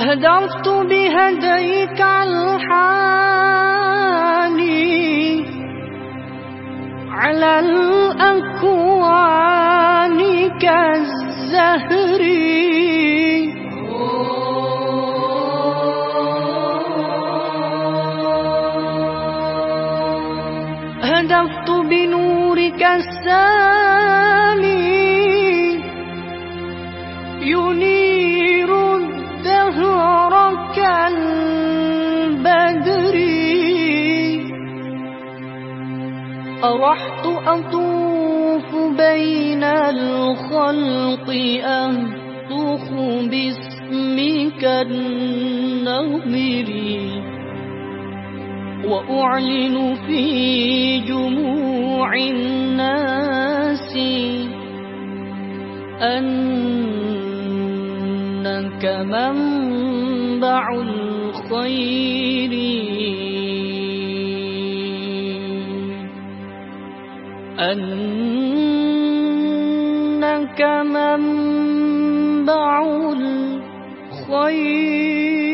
هدرت بهديك الحاني على الأكوان كالزهر. أرحت أطوف بين الخلق أهتخ باسمك النمر وأعلن في جموع الناس أنك منبع الخير. أنك منبع الخير.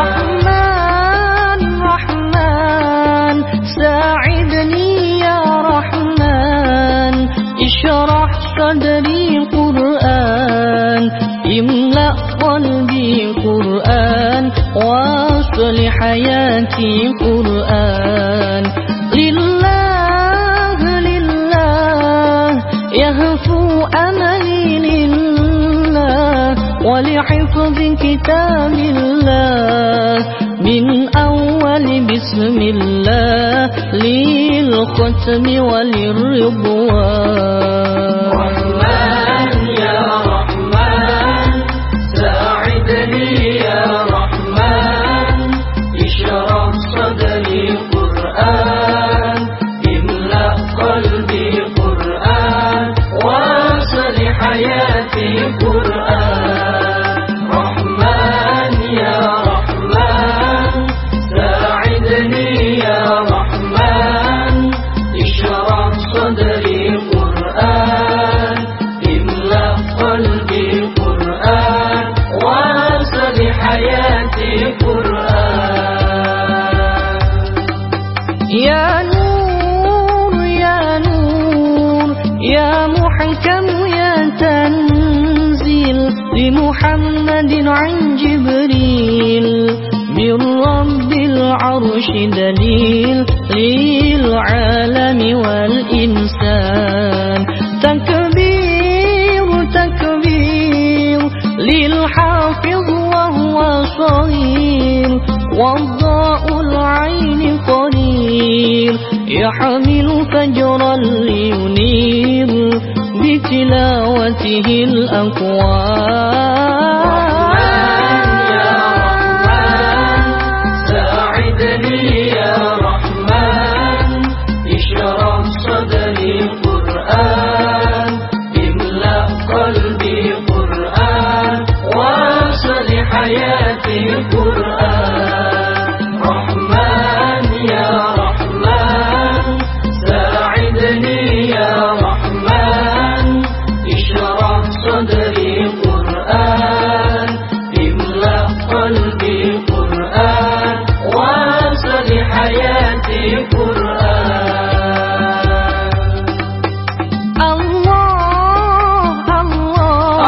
رحمن رحمن ساعدني يا رحمن. اشرح صدري قرآن املأ قلبي قرآن حياتي قرآن. لله لله يهفو لله ولحفظ كتاب الله من أول بسم الله للختم وللرضوان. رحمن يا رحمن ساعدني يا رحمن صدري محكم يا تنزيل لمحمد عن جبريل؟ من رب العرش دليل للعالم والإنسان. تكبير تكبير للحافظ وهو صغير. وضاء العين قرير يحمل فجرا بتلاوته الأكوان صدري قرآن املأ قلبي قرآن وامسى قرآن الله الله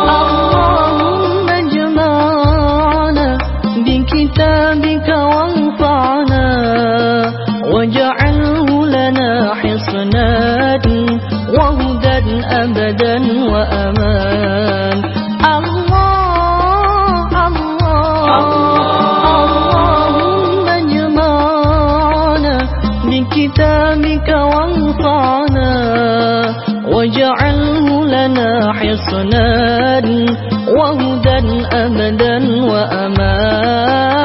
اللهم أجمعنا بكتابك وانفعنا. واجعله لنا حصنا. أبدا وأمان. الله الله اللهم اجمعنا بكتابك وانفعنا واجعله لنا حصنا وهدى أبدا وأمان.